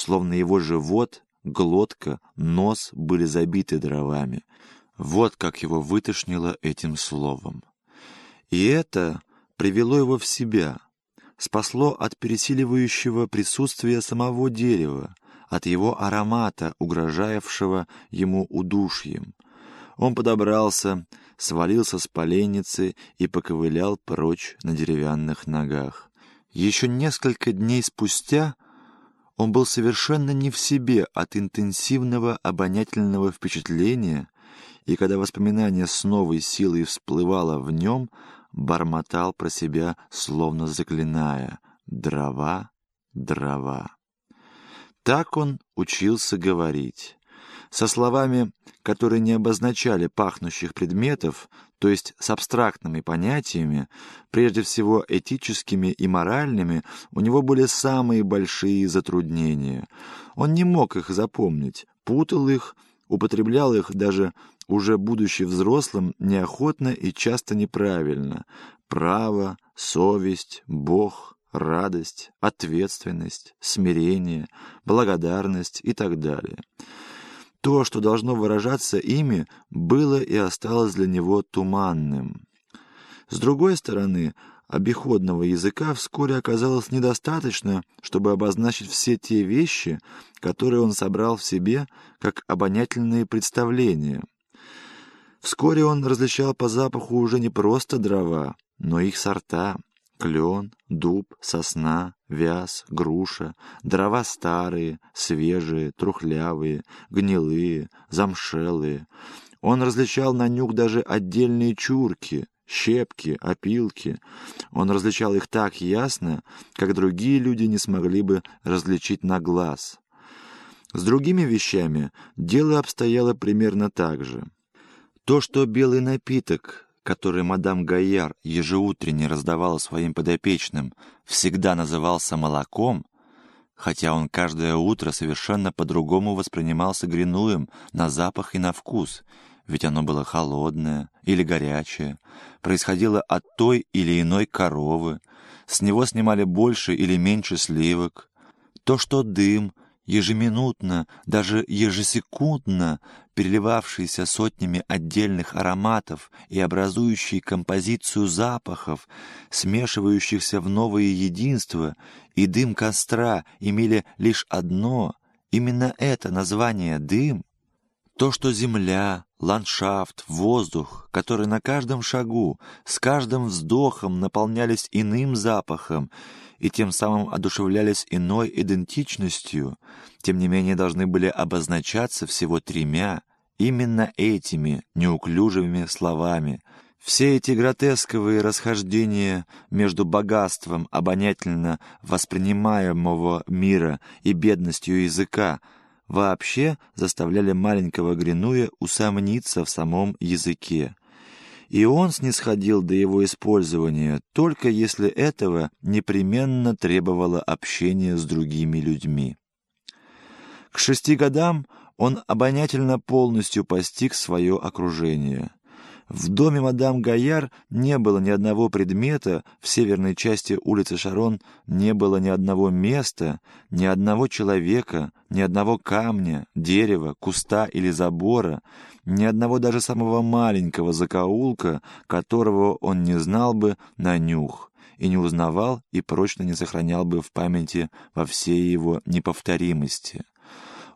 словно его живот, глотка, нос были забиты дровами. Вот как его вытошнило этим словом. И это привело его в себя, спасло от пересиливающего присутствия самого дерева, от его аромата, угрожавшего ему удушьем. Он подобрался, свалился с поленницы и поковылял прочь на деревянных ногах. Еще несколько дней спустя он был совершенно не в себе от интенсивного обонятельного впечатления, и когда воспоминание с новой силой всплывало в нем, бормотал про себя, словно заклиная «дрова, дрова». Так он учился говорить. Со словами, которые не обозначали пахнущих предметов, то есть с абстрактными понятиями, прежде всего этическими и моральными, у него были самые большие затруднения. Он не мог их запомнить, путал их, употреблял их даже уже будучи взрослым неохотно и часто неправильно. Право, совесть, Бог, радость, ответственность, смирение, благодарность и так далее. То, что должно выражаться ими, было и осталось для него туманным. С другой стороны, обиходного языка вскоре оказалось недостаточно, чтобы обозначить все те вещи, которые он собрал в себе как обонятельные представления. Вскоре он различал по запаху уже не просто дрова, но их сорта — Клен, дуб, сосна, вяз, груша, дрова старые, свежие, трухлявые, гнилые, замшелые. Он различал на нюх даже отдельные чурки, щепки, опилки. Он различал их так ясно, как другие люди не смогли бы различить на глаз. С другими вещами дело обстояло примерно так же. То, что белый напиток который мадам Гайяр ежеутренне раздавала своим подопечным, всегда назывался молоком, хотя он каждое утро совершенно по-другому воспринимался Гринуем на запах и на вкус, ведь оно было холодное или горячее, происходило от той или иной коровы, с него снимали больше или меньше сливок. То, что дым ежеминутно, даже ежесекундно переливавшийся сотнями отдельных ароматов и образующий композицию запахов, смешивающихся в новое единство, и дым костра имели лишь одно, именно это название «дым», то, что земля, ландшафт, воздух, которые на каждом шагу, с каждым вздохом наполнялись иным запахом, и тем самым одушевлялись иной идентичностью, тем не менее должны были обозначаться всего тремя, именно этими неуклюжими словами. Все эти гротесковые расхождения между богатством обонятельно воспринимаемого мира и бедностью языка вообще заставляли маленького Гринуя усомниться в самом языке и он снисходил до его использования только если этого непременно требовало общение с другими людьми. К шести годам он обонятельно полностью постиг свое окружение. В доме мадам Гаяр не было ни одного предмета, в северной части улицы Шарон не было ни одного места, ни одного человека, ни одного камня, дерева, куста или забора, ни одного даже самого маленького закоулка, которого он не знал бы на нюх и не узнавал и прочно не сохранял бы в памяти во всей его неповторимости.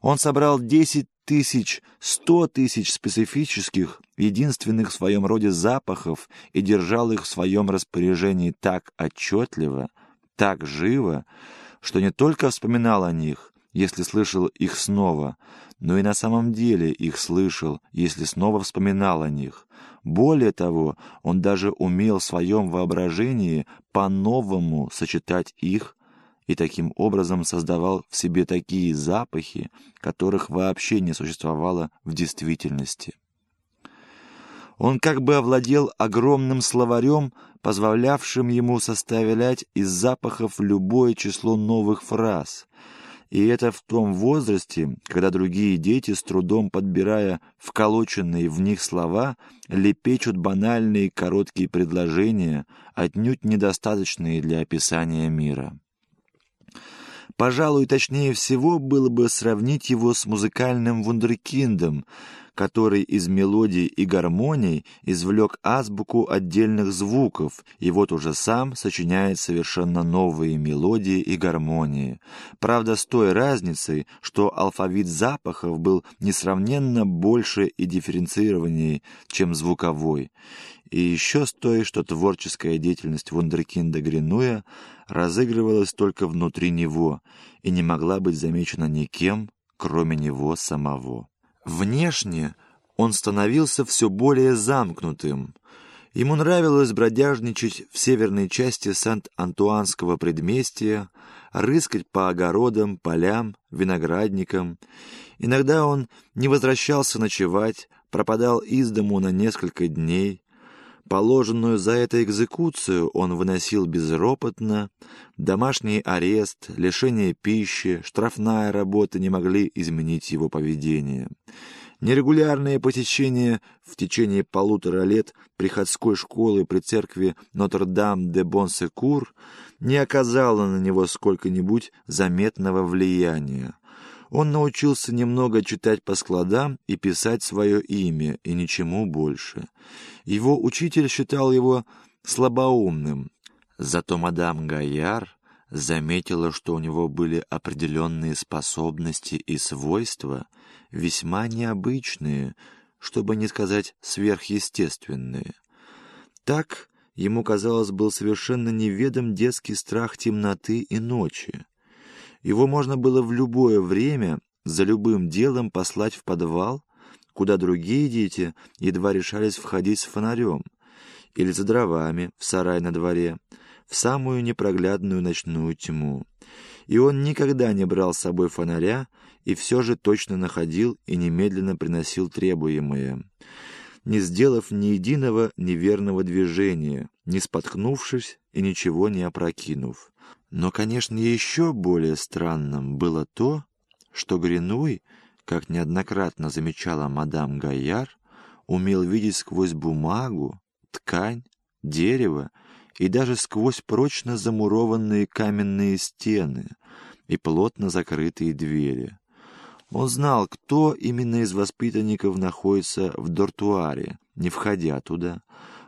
Он собрал десять тысяч, сто тысяч специфических, единственных в своем роде запахов и держал их в своем распоряжении так отчетливо, так живо, что не только вспоминал о них, если слышал их снова, но и на самом деле их слышал, если снова вспоминал о них. Более того, он даже умел в своем воображении по-новому сочетать их и таким образом создавал в себе такие запахи, которых вообще не существовало в действительности. Он как бы овладел огромным словарем, позволявшим ему составлять из запахов любое число новых фраз. И это в том возрасте, когда другие дети, с трудом подбирая вколоченные в них слова, лепечут банальные короткие предложения, отнюдь недостаточные для описания мира. Пожалуй, точнее всего было бы сравнить его с музыкальным вундеркиндом, который из мелодий и гармоний извлек азбуку отдельных звуков, и вот уже сам сочиняет совершенно новые мелодии и гармонии. Правда, с той разницей, что алфавит запахов был несравненно больше и дифференцированнее, чем звуковой. И еще с той, что творческая деятельность вундеркинда Гринуя разыгрывалась только внутри него и не могла быть замечена никем, кроме него самого. Внешне он становился все более замкнутым. Ему нравилось бродяжничать в северной части Сант-Антуанского предместья, рыскать по огородам, полям, виноградникам. Иногда он не возвращался ночевать, пропадал из дому на несколько дней, Положенную за это экзекуцию он выносил безропотно, домашний арест, лишение пищи, штрафная работа не могли изменить его поведение. Нерегулярное посещение в течение полутора лет приходской школы при церкви Нотр-Дам-де-Бонсекур не оказало на него сколько-нибудь заметного влияния. Он научился немного читать по складам и писать свое имя, и ничему больше. Его учитель считал его слабоумным. Зато мадам Гаяр заметила, что у него были определенные способности и свойства, весьма необычные, чтобы не сказать сверхъестественные. Так, ему, казалось, был совершенно неведом детский страх темноты и ночи. Его можно было в любое время за любым делом послать в подвал, куда другие дети едва решались входить с фонарем, или за дровами в сарай на дворе, в самую непроглядную ночную тьму. И он никогда не брал с собой фонаря и все же точно находил и немедленно приносил требуемое, не сделав ни единого неверного движения, не споткнувшись и ничего не опрокинув. Но, конечно, еще более странным было то, что Гринуй, как неоднократно замечала мадам Гайяр, умел видеть сквозь бумагу, ткань, дерево и даже сквозь прочно замурованные каменные стены и плотно закрытые двери. Он знал, кто именно из воспитанников находится в дортуаре, не входя туда,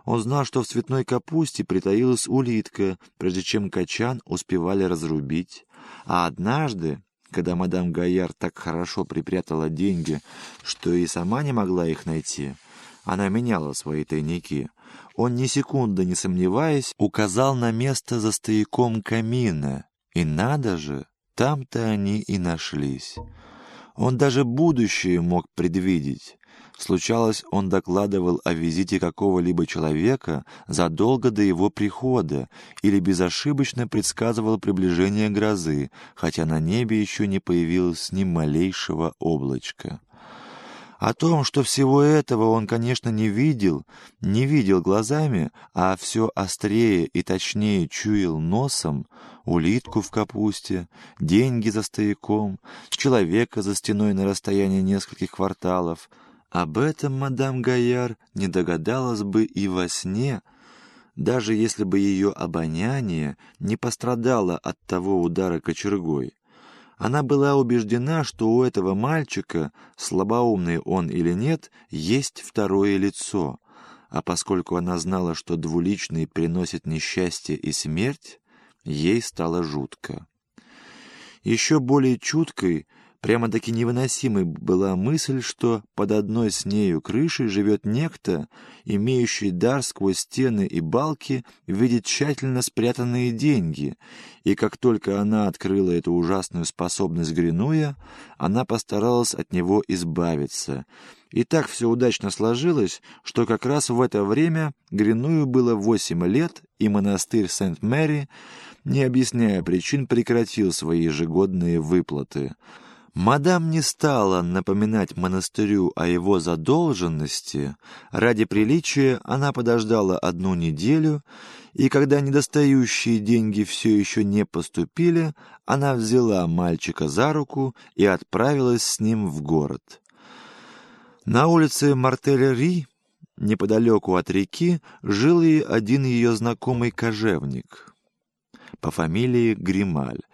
он знал, что в цветной капусте притаилась улитка, прежде чем качан успевали разрубить. А однажды, когда мадам Гаяр так хорошо припрятала деньги, что и сама не могла их найти, она меняла свои тайники. Он ни секунды не сомневаясь указал на место за стояком камина. И надо же, там-то они и нашлись. Он даже будущее мог предвидеть. Случалось, он докладывал о визите какого-либо человека задолго до его прихода или безошибочно предсказывал приближение грозы, хотя на небе еще не появилось ни малейшего облачка. О том, что всего этого он, конечно, не видел, не видел глазами, а все острее и точнее чуял носом, улитку в капусте, деньги за стояком, человека за стеной на расстоянии нескольких кварталов — об этом мадам Гаяр не догадалась бы и во сне, даже если бы ее обоняние не пострадало от того удара кочергой. Она была убеждена, что у этого мальчика, слабоумный он или нет, есть второе лицо, а поскольку она знала, что двуличный приносит несчастье и смерть, ей стало жутко. Еще более чуткой Прямо-таки невыносимой была мысль, что под одной с нею крышей живет некто, имеющий дар сквозь стены и балки видеть тщательно спрятанные деньги, и как только она открыла эту ужасную способность Гринуя, она постаралась от него избавиться. И так все удачно сложилось, что как раз в это время Гриную было восемь лет, и монастырь Сент-Мэри, не объясняя причин, прекратил свои ежегодные выплаты. Мадам не стала напоминать монастырю о его задолженности. Ради приличия она подождала одну неделю, и когда недостающие деньги все еще не поступили, она взяла мальчика за руку и отправилась с ним в город. На улице Мартель-Ри, неподалеку от реки, жил и один ее знакомый кожевник по фамилии Грималь —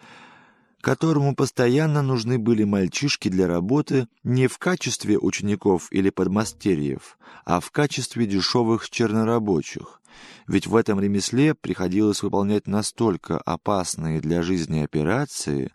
которому постоянно нужны были мальчишки для работы не в качестве учеников или подмастерьев, а в качестве дешевых чернорабочих. Ведь в этом ремесле приходилось выполнять настолько опасные для жизни операции,